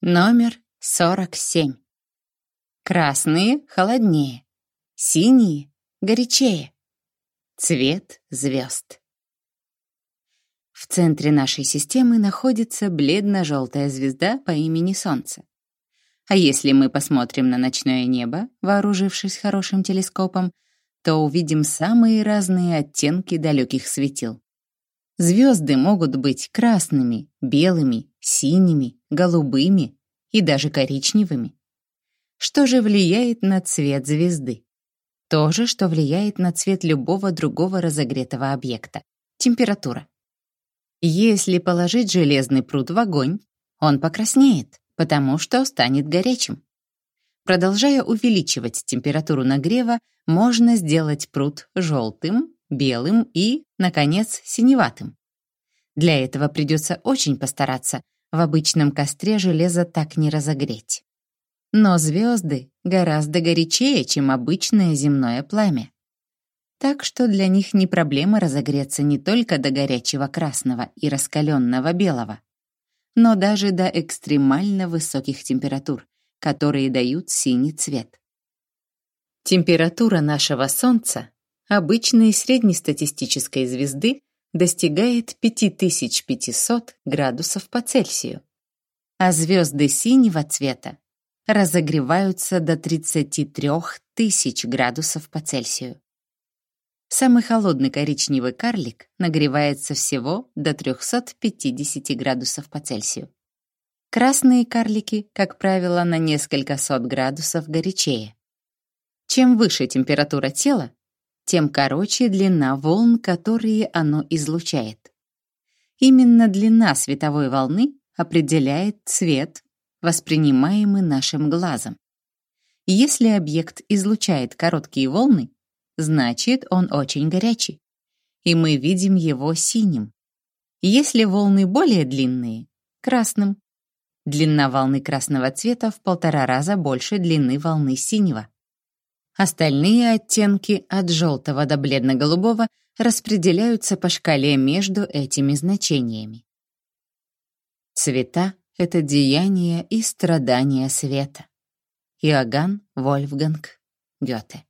Номер 47. Красные холоднее, синие горячее. Цвет звезд. В центре нашей системы находится бледно-желтая звезда по имени Солнце. А если мы посмотрим на ночное небо, вооружившись хорошим телескопом, то увидим самые разные оттенки далеких светил. Звезды могут быть красными, белыми, синими, голубыми и даже коричневыми. Что же влияет на цвет звезды? То же, что влияет на цвет любого другого разогретого объекта — температура. Если положить железный пруд в огонь, он покраснеет, потому что станет горячим. Продолжая увеличивать температуру нагрева, можно сделать пруд желтым, белым и, наконец, синеватым. Для этого придется очень постараться, в обычном костре железо так не разогреть. Но звезды гораздо горячее, чем обычное земное пламя так что для них не проблема разогреться не только до горячего красного и раскаленного белого, но даже до экстремально высоких температур, которые дают синий цвет. Температура нашего Солнца, обычной среднестатистической звезды, достигает 5500 градусов по Цельсию, а звезды синего цвета разогреваются до 33 тысяч градусов по Цельсию. Самый холодный коричневый карлик нагревается всего до 350 градусов по Цельсию. Красные карлики, как правило, на несколько сот градусов горячее. Чем выше температура тела, тем короче длина волн, которые оно излучает. Именно длина световой волны определяет цвет, воспринимаемый нашим глазом. Если объект излучает короткие волны, значит, он очень горячий, и мы видим его синим. Если волны более длинные — красным. Длина волны красного цвета в полтора раза больше длины волны синего. Остальные оттенки от желтого до бледно-голубого распределяются по шкале между этими значениями. Цвета — это деяние и страдания света. Иоганн Вольфганг Гёте